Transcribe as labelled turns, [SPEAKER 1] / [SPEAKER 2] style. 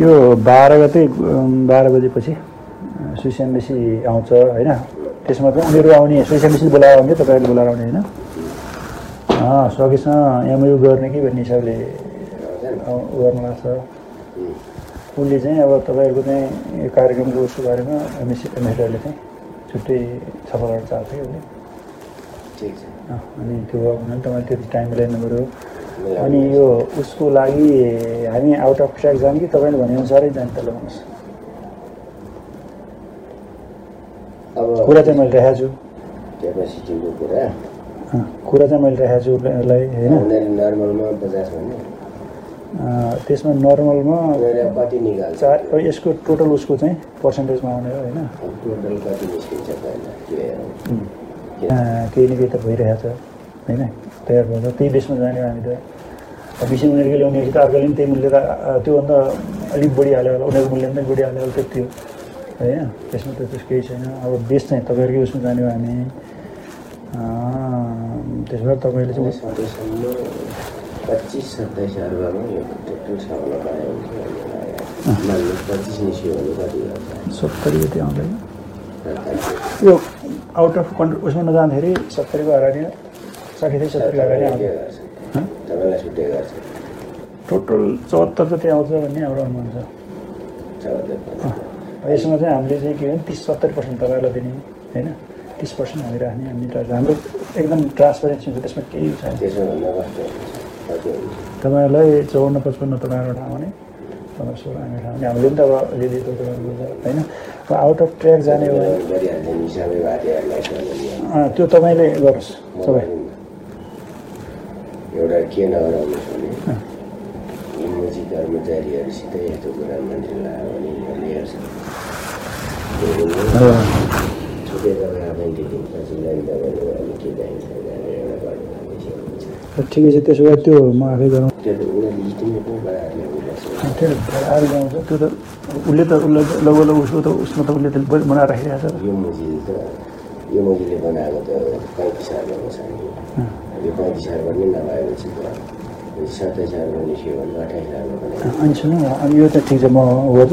[SPEAKER 1] यो बाह्र गते बाह्र बजेपछि अ, सुइस एम्बेसी आउँछ होइन? त्यसमा चाहिँ उनीहरू आउने सुइस एम्बेसी बोलाएर आउने तपाईँहरूले बोलाएर आउने होइन? सकेसँग एमयु गर्ने कि भन्ने हिसाबले गर्नु भएको छ। उसले चाहिँ अब तपाईँहरूको चाहिँ यो कार्यक्रमको उसको बारेमा एमएससी एमएसडीले चाहिँ छुट्टै छलफल गर्न चाहेको थियो उसले अनि त्यो हुनाले तपाईँले त्यति टाइम मिलाइनु पऱ्यो अनि यो उसको लागि हामी आउट अफ ट्र्याक जाऊँ कि तपाईँले भनेअनुसारै जाने त लगाउनुहोस्।
[SPEAKER 2] अब
[SPEAKER 1] कुरा चाहिँ मैले राखेको छु।
[SPEAKER 2] क्यापासिटीको कुरा।
[SPEAKER 1] कुरा चाहिँ मैले राखेको छु उसलाई होइन?
[SPEAKER 2] नर्मलमा पचास भने
[SPEAKER 1] त्यसमा नर्मलमा
[SPEAKER 2] कति निकाल्छ?
[SPEAKER 1] यसको टोटल उसको चाहिँ पर्सेन्टेजमा आउने हो होइन?
[SPEAKER 2] टोटल कति निस्किन्छ
[SPEAKER 1] केही न केही त भइरहेको छ होइन तयार भएर त्यही बेसमा जाने हो हामी त बिस उनीहरूको ल्याउने त अर्कोले पनि त्यही मूल्य त त्योभन्दा अलिक बढी हाल्यो होला उनीहरूको मूल्य पनि बढी हाल्यो होला त्यति हो होइन त्यसमा त त्यस्तो केही छैन अब बेस चाहिँ तपाईँहरूकै उसमा जाने हो हामी त्यसो भए तपाईँले चाहिँ सत्तरी जति आउँदैन यो आउट अफ कन्ट्री उसमा नजाँदाखेरि सत्तरीको अगाडि साठी आउँछ
[SPEAKER 2] तपाईँलाई
[SPEAKER 1] टोटल चौहत्तर जति आउँछ भन्ने हाम्रो अनुमान छ। यसमा चाहिँ हामीले चाहिँ के भने तिस सत्तरी पर्सेन्ट तपाईँहरूलाई दिने होइन? तिस पर्सेन्ट हामी राख्ने हामी हाम्रो एकदम ट्रान्सपेरेन्सी हुन्छ त्यसमा केही छैन। तपाईँहरूलाई चौन्न पचपन्न तपाईँहरूबाट आउने पन्ध्र सोह्र हामी खाउने हामीले पनि त अब अलिअलि त तपाईँहरूको होइन? अब आउट अफ ट्र्याक जाने हो त्यो तपाईँले गर्नुहोस् सबै।
[SPEAKER 2] एउटा के नगराउनुहोस् भने इमोजी कर्मचारीहरूसित यस्तो कुरा मन्त्रीलाई आयो भने हेर्छ।
[SPEAKER 1] ठिकै छ त्यसो भए त्यो म आफै गरौँ।
[SPEAKER 2] त्यो त
[SPEAKER 1] उसले त उसले त लगभग लगभग उसको त उसमा त उसले त बनाएर राखिरहेको छ।
[SPEAKER 2] यो मोजीले बनाएको त पैँतिस हजारमा छ नि यो पैँतिस हजार पनि नभएपछि त सत्ताइस हजारमा निस्क्यो भने अठाइस हजारमा
[SPEAKER 1] अनि सुन्नु अनि यो त ठिक छ म गर्छु